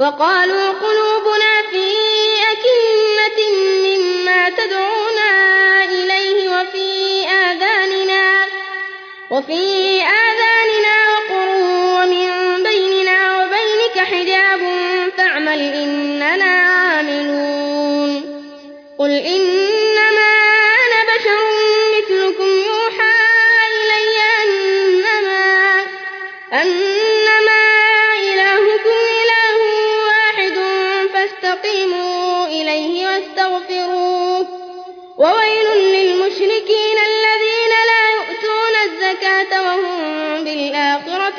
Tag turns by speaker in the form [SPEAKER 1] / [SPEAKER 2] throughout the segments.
[SPEAKER 1] وقالوا قلوبنا في أكنة مما تدعونا إليه وفي آذاننا وفي آذاننا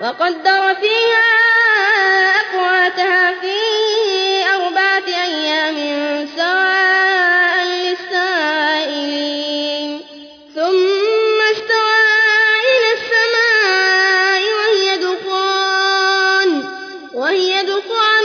[SPEAKER 1] وقدر فيها أقواتها في أربعة أيام سواء للسائلين. ثم استوى إلى السماء وهي دخان وهي دخان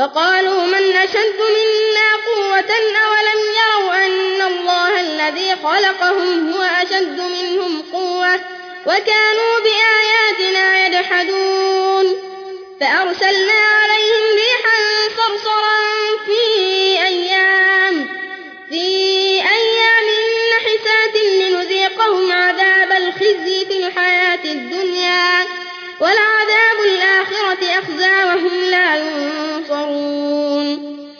[SPEAKER 1] وقالوا من أشد منا قوة أولم يروا أن الله الذي خلقهم هو أشد منهم قوة وكانوا بآياتنا يجحدون فأرسلنا عليهم ريحا صرصرا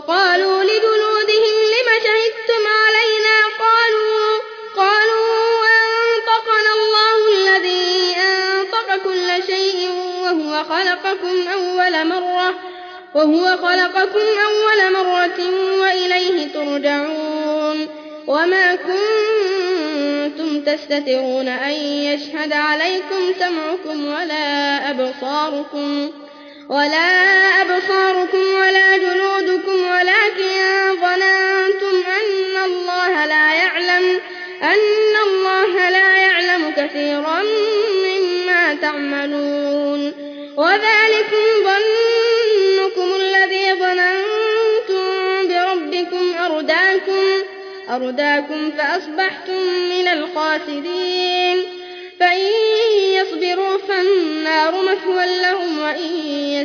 [SPEAKER 1] وقالوا لجلودهم لم شهدتم علينا؟ قالوا قالوا أنطقنا الله الذي أنطق كل شيء وهو خلقكم أول مرة وهو خلقكم أول مرة وإليه ترجعون. وما كنتم تستترون أن يشهد عليكم سمعكم ولا أبصاركم. ولا أبصاركم ولا جلودكم ولكن ظننتم أن الله لا يعلم أن الله لا يعلم كثيرا مما تعملون. وذلكم ظنكم الذي ظننتم بربكم أرداكم أرداكم فأصبحتم من الخاسرين. فإن يصبروا فالنار مثوى لهم وإن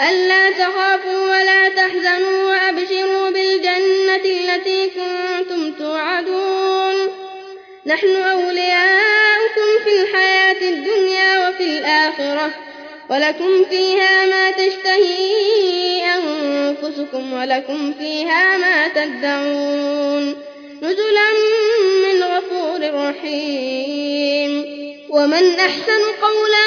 [SPEAKER 1] ألا تخافوا ولا تحزنوا وأبشروا بالجنة التي كنتم توعدون. نحن أولياؤكم في الحياة الدنيا وفي الآخرة ولكم فيها ما تشتهي أنفسكم ولكم فيها ما تدعون. نزلا من غفور رحيم. ومن أحسن قولا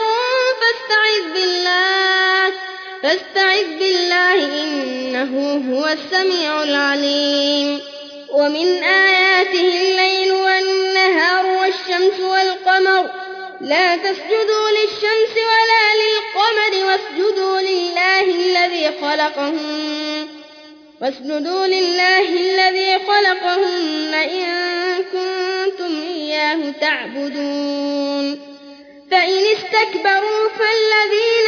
[SPEAKER 1] فاستعذ بالله إنه هو السميع العليم. ومن آياته الليل والنهار والشمس والقمر. لا تسجدوا للشمس ولا للقمر واسجدوا لله الذي خلقهن. واسجدوا لله الذي خلقهن إن كنتم إياه تعبدون. فإن استكبروا فالذين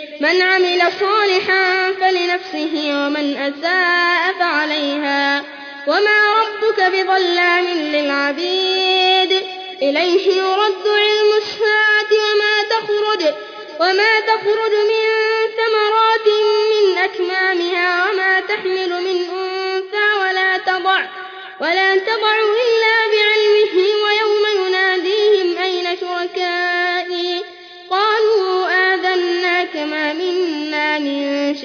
[SPEAKER 1] من عمل صالحا فلنفسه ومن أساء فعليها. وما ربك بظلام للعبيد. إليه يرد علم الساعة وما تخرج, وما تخرج من ثمرات من أكمامها وما تحمل من أنثى ولا تضع, ولا تضع إلا بعلمه